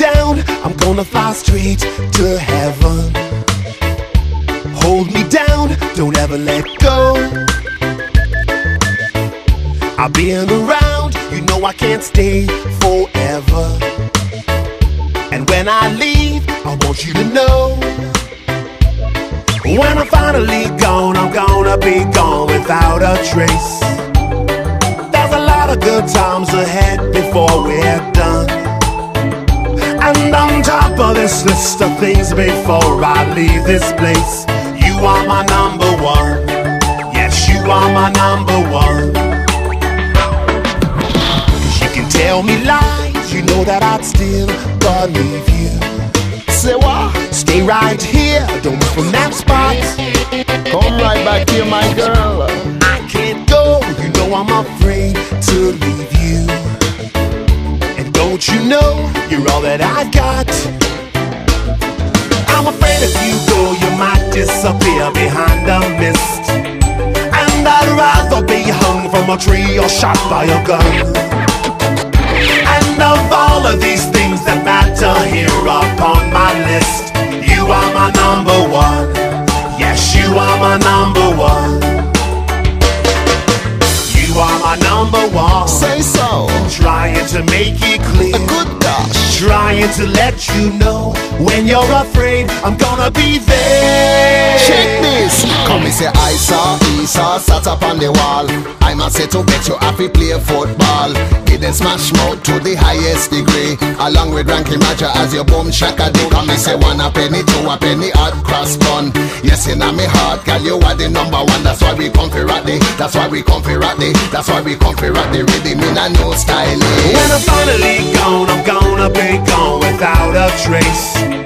down, I'm gonna fly straight to heaven. Hold me down, don't ever let go. I've been around, you know I can't stay forever. And when I leave, I want you to know. When I'm finally gone, I'm gonna be gone without a trace. There's a lot of good times ahead before we're done. This list of things before I leave this place, you are my number one. Yes, you are my number one. Cause you can tell me lies, you know that I'd still believe you. Say what? Uh, stay right here, don't move from that spot. Come right back here, my girl. I can't go, you know I'm afraid to leave you. And don't you know, you're all that I've got. I'm afraid if you go, you might disappear behind a mist. And I'd rather be hung from a tree or shot by a gun. And of all of these things that matter here upon my list, you are my number one. Yes, you are my number one. You are my number one. Say so. Trying to make it clear. A good gosh. Trying to let you know when you're afraid I'm gonna be there. Check this. Come and say I saw Esau sat up on the wall. I must say to bet you happy play football. Then smash mouth to the highest degree. Along with Ranking Roger as your boom shaka do. Come and say one a penny, two a penny, hot cross bun. Yes, in me heart, girl, you are the number one. That's why we come for the. That's why we come for the. That's why we come for the rhythm in a new style. When I'm finally gone, I'm gonna be gone without a trace.